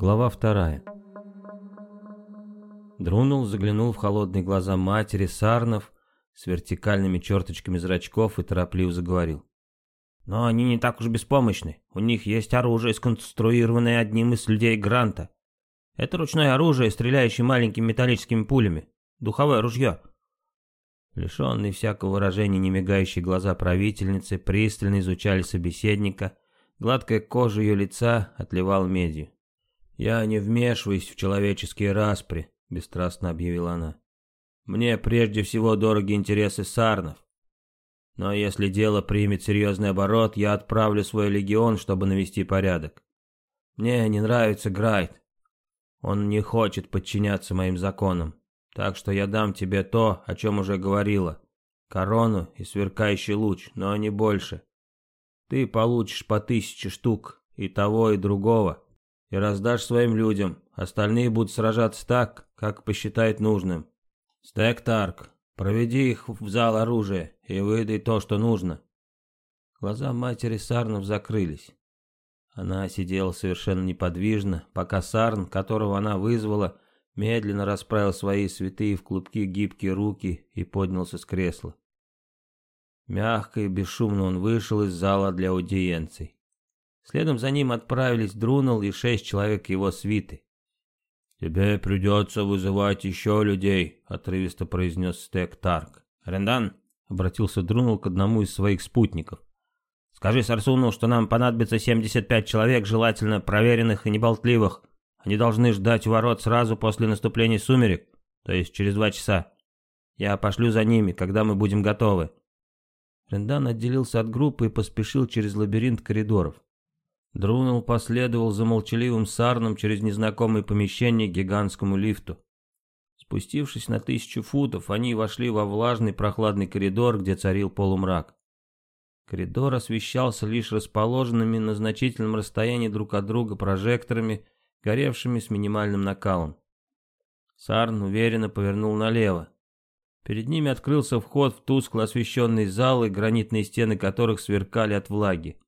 Глава вторая. Друнул заглянул в холодные глаза матери Сарнов с вертикальными черточками зрачков и торопливо заговорил. «Но они не так уж беспомощны. У них есть оружие, сконструированное одним из людей Гранта. Это ручное оружие, стреляющее маленькими металлическими пулями. Духовое ружье». Лишенные всякого выражения немигающие глаза правительницы пристально изучали собеседника, гладкая кожа ее лица отливала медью. «Я не вмешиваюсь в человеческие распри», — бесстрастно объявила она. «Мне прежде всего дороги интересы сарнов. Но если дело примет серьезный оборот, я отправлю свой легион, чтобы навести порядок. Мне не нравится Грайт. Он не хочет подчиняться моим законам. Так что я дам тебе то, о чем уже говорила. Корону и сверкающий луч, но не больше. Ты получишь по тысяче штук и того, и другого и раздашь своим людям. Остальные будут сражаться так, как посчитает нужным. Стек Тарк, проведи их в зал оружия и выдай то, что нужно. Глаза матери Сарнов закрылись. Она сидела совершенно неподвижно, пока Сарн, которого она вызвала, медленно расправил свои святые в клубки гибкие руки и поднялся с кресла. Мягко и бесшумно он вышел из зала для аудиенций. Следом за ним отправились Друнул и шесть человек его свиты. «Тебе придется вызывать еще людей», — отрывисто произнес Стек Тарк. «Рендан», — обратился Друнул к одному из своих спутников. «Скажи Сарсуну, что нам понадобится 75 человек, желательно проверенных и неболтливых. Они должны ждать ворот сразу после наступления сумерек, то есть через два часа. Я пошлю за ними, когда мы будем готовы». Рендан отделился от группы и поспешил через лабиринт коридоров. Друнул последовал за молчаливым сарном через незнакомое помещение к гигантскому лифту. Спустившись на тысячу футов, они вошли во влажный прохладный коридор, где царил полумрак. Коридор освещался лишь расположенными на значительном расстоянии друг от друга прожекторами, горевшими с минимальным накалом. Сарн уверенно повернул налево. Перед ними открылся вход в тускло освещенный зал, и гранитные стены которых сверкали от влаги.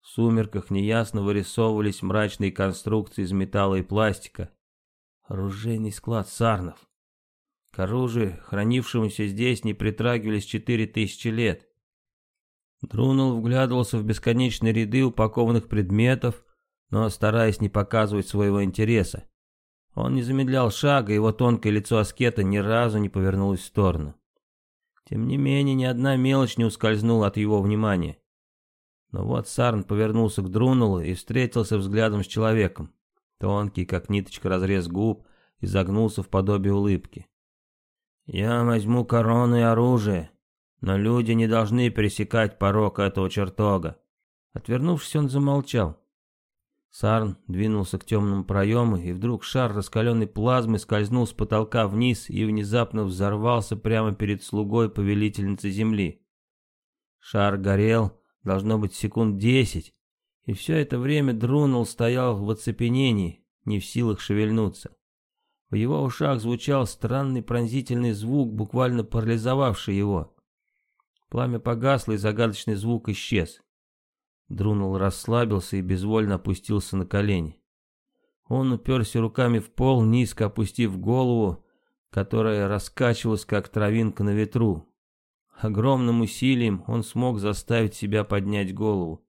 В сумерках неясно вырисовывались мрачные конструкции из металла и пластика. Оружейный склад Сарнов. К оружию, хранившемуся здесь, не притрагивались четыре тысячи лет. Друнул вглядывался в бесконечные ряды упакованных предметов, но стараясь не показывать своего интереса. Он не замедлял шага, его тонкое лицо аскета ни разу не повернулось в сторону. Тем не менее, ни одна мелочь не ускользнула от его внимания. Но вот Сарн повернулся к Друнулу и встретился взглядом с человеком. Тонкий, как ниточка разрез губ, изогнулся в подобие улыбки. «Я возьму корону и оружие, но люди не должны пересекать порог этого чертога». Отвернувшись, он замолчал. Сарн двинулся к темному проему, и вдруг шар раскаленной плазмы скользнул с потолка вниз и внезапно взорвался прямо перед слугой повелительницы земли. Шар горел, должно быть секунд десять, и все это время Друнул стоял в оцепенении, не в силах шевельнуться. В его ушах звучал странный пронзительный звук, буквально парализовавший его. Пламя погасло, и загадочный звук исчез. Друнул расслабился и безвольно опустился на колени. Он уперся руками в пол, низко опустив голову, которая раскачивалась, как травинка на ветру. Огромным усилием он смог заставить себя поднять голову.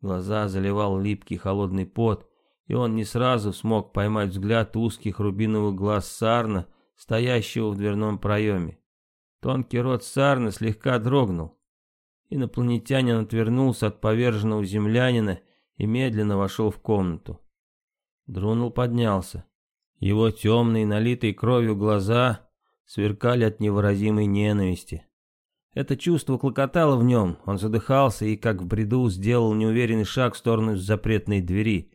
Глаза заливал липкий холодный пот, и он не сразу смог поймать взгляд узких рубиновых глаз Сарна, стоящего в дверном проеме. Тонкий рот Сарна слегка дрогнул. Инопланетянин отвернулся от поверженного землянина и медленно вошел в комнату. Друнул поднялся. Его темные, налитые кровью глаза сверкали от невыразимой ненависти. Это чувство клокотало в нем, он задыхался и, как в бреду, сделал неуверенный шаг в сторону запретной двери.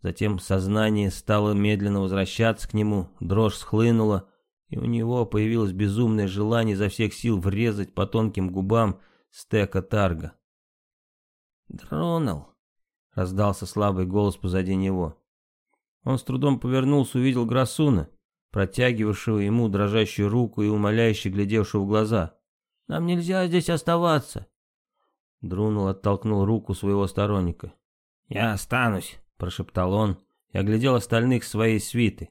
Затем сознание стало медленно возвращаться к нему, дрожь схлынула, и у него появилось безумное желание изо всех сил врезать по тонким губам стека Тарга. «Дронал!» — раздался слабый голос позади него. Он с трудом повернулся, увидел Грасуна, протягивавшего ему дрожащую руку и умоляюще глядевшего в глаза. Нам нельзя здесь оставаться. Друнул оттолкнул руку своего сторонника. «Я останусь», — прошептал он и оглядел остальных своей свиты.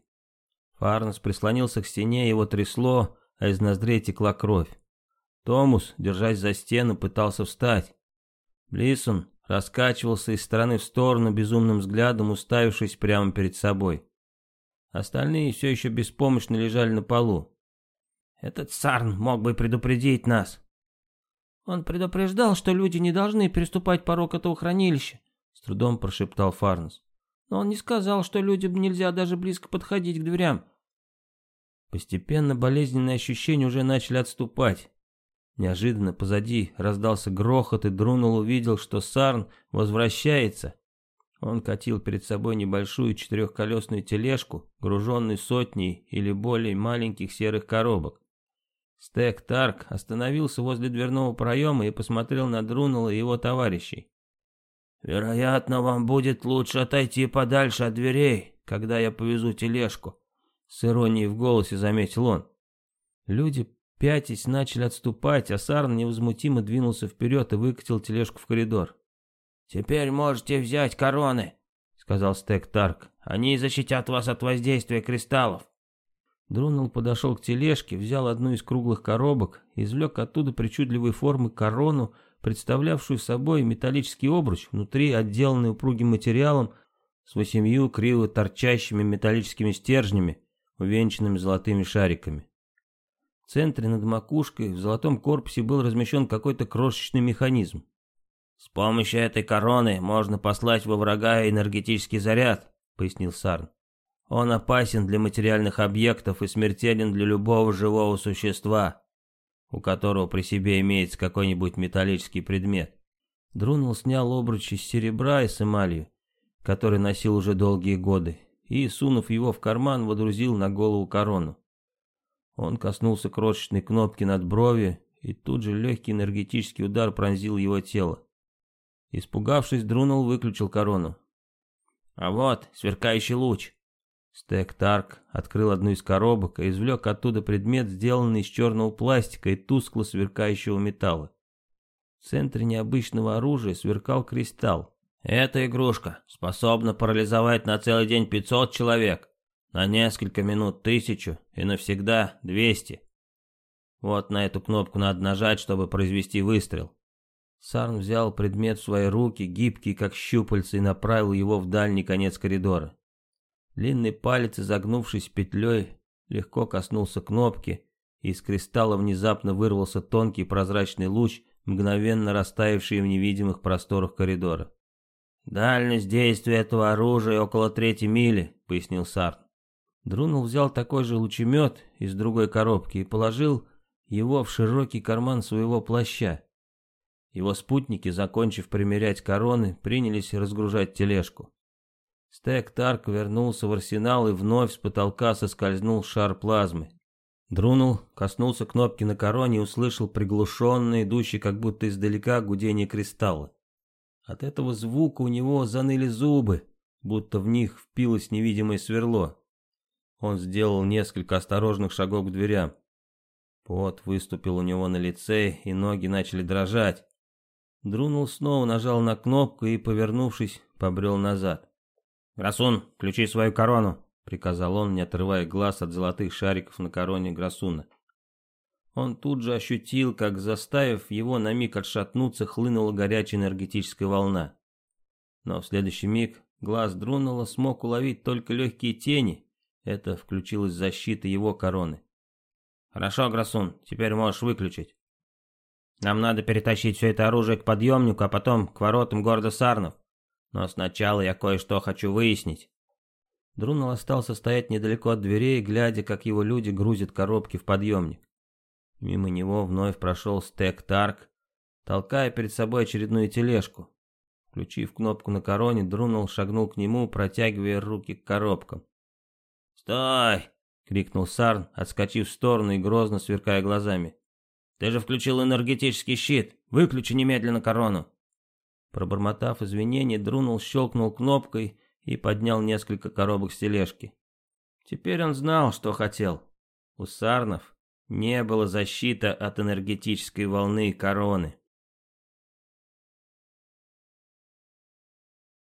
Фарнес прислонился к стене, его трясло, а из ноздрей текла кровь. Томус, держась за стену, пытался встать. Блисон раскачивался из стороны в сторону безумным взглядом, уставившись прямо перед собой. Остальные все еще беспомощно лежали на полу. «Этот Сарн мог бы предупредить нас». «Он предупреждал, что люди не должны переступать порог этого хранилища», — с трудом прошептал Фарнес. «Но он не сказал, что людям нельзя даже близко подходить к дверям». Постепенно болезненные ощущения уже начали отступать. Неожиданно позади раздался грохот, и Друнул увидел, что Сарн возвращается. Он катил перед собой небольшую четырехколесную тележку, груженную сотней или более маленьких серых коробок. Стек Тарк остановился возле дверного проема и посмотрел на Друнула и его товарищей. «Вероятно, вам будет лучше отойти подальше от дверей, когда я повезу тележку», — с иронией в голосе заметил он. Люди Пятясь начали отступать, а Сарн невозмутимо двинулся вперед и выкатил тележку в коридор. «Теперь можете взять короны», — сказал Стек Тарк. «Они защитят вас от воздействия кристаллов». Друнул подошел к тележке, взял одну из круглых коробок извлек оттуда причудливой формы корону, представлявшую собой металлический обруч, внутри отделанный упругим материалом с восемью криво торчащими металлическими стержнями, увенчанными золотыми шариками. В центре над макушкой в золотом корпусе был размещен какой-то крошечный механизм. «С помощью этой короны можно послать во врага энергетический заряд», — пояснил Сарн. «Он опасен для материальных объектов и смертелен для любого живого существа, у которого при себе имеется какой-нибудь металлический предмет». Друнул снял обруч из серебра и с эмалью, который носил уже долгие годы, и, сунув его в карман, водрузил на голову корону. Он коснулся крошечной кнопки над бровью, и тут же легкий энергетический удар пронзил его тело. Испугавшись, Друнул выключил корону. «А вот, сверкающий луч!» Стек Тарк открыл одну из коробок и извлек оттуда предмет, сделанный из черного пластика и тускло сверкающего металла. В центре необычного оружия сверкал кристалл. «Эта игрушка способна парализовать на целый день 500 человек», на несколько минут тысячу и навсегда двести. Вот на эту кнопку надо нажать, чтобы произвести выстрел. Сарн взял предмет в свои руки, гибкий как щупальца, и направил его в дальний конец коридора. Длинный палец, изогнувшись петлей, легко коснулся кнопки, и из кристалла внезапно вырвался тонкий прозрачный луч, мгновенно растаявший в невидимых просторах коридора. «Дальность действия этого оружия около трети мили», — пояснил Сарн. Друнул взял такой же лучемет из другой коробки и положил его в широкий карман своего плаща. Его спутники, закончив примерять короны, принялись разгружать тележку. Стек Тарк вернулся в арсенал и вновь с потолка соскользнул шар плазмы. Друнул, коснулся кнопки на короне и услышал приглушенный, идущий как будто издалека гудение кристалла. От этого звука у него заныли зубы, будто в них впилось невидимое сверло. Он сделал несколько осторожных шагов к дверям. Пот выступил у него на лице, и ноги начали дрожать. Друнул снова нажал на кнопку и, повернувшись, побрел назад. «Грасун, включи свою корону!» — приказал он, не отрывая глаз от золотых шариков на короне Грасуна. Он тут же ощутил, как, заставив его на миг отшатнуться, хлынула горячая энергетическая волна. Но в следующий миг глаз Друнула смог уловить только легкие тени, это включилась защита его короны. «Хорошо, Грасун, теперь можешь выключить. Нам надо перетащить все это оружие к подъемнику, а потом к воротам города Сарнов. Но сначала я кое-что хочу выяснить». Друнал остался стоять недалеко от дверей, глядя, как его люди грузят коробки в подъемник. Мимо него вновь прошел Стек Тарк, толкая перед собой очередную тележку. Включив кнопку на короне, Друнал шагнул к нему, протягивая руки к коробкам. «Стой!» — крикнул Сарн, отскочив в сторону и грозно сверкая глазами. «Ты же включил энергетический щит! Выключи немедленно корону!» Пробормотав извинения, Друнул щелкнул кнопкой и поднял несколько коробок с тележки. Теперь он знал, что хотел. У Сарнов не было защиты от энергетической волны короны.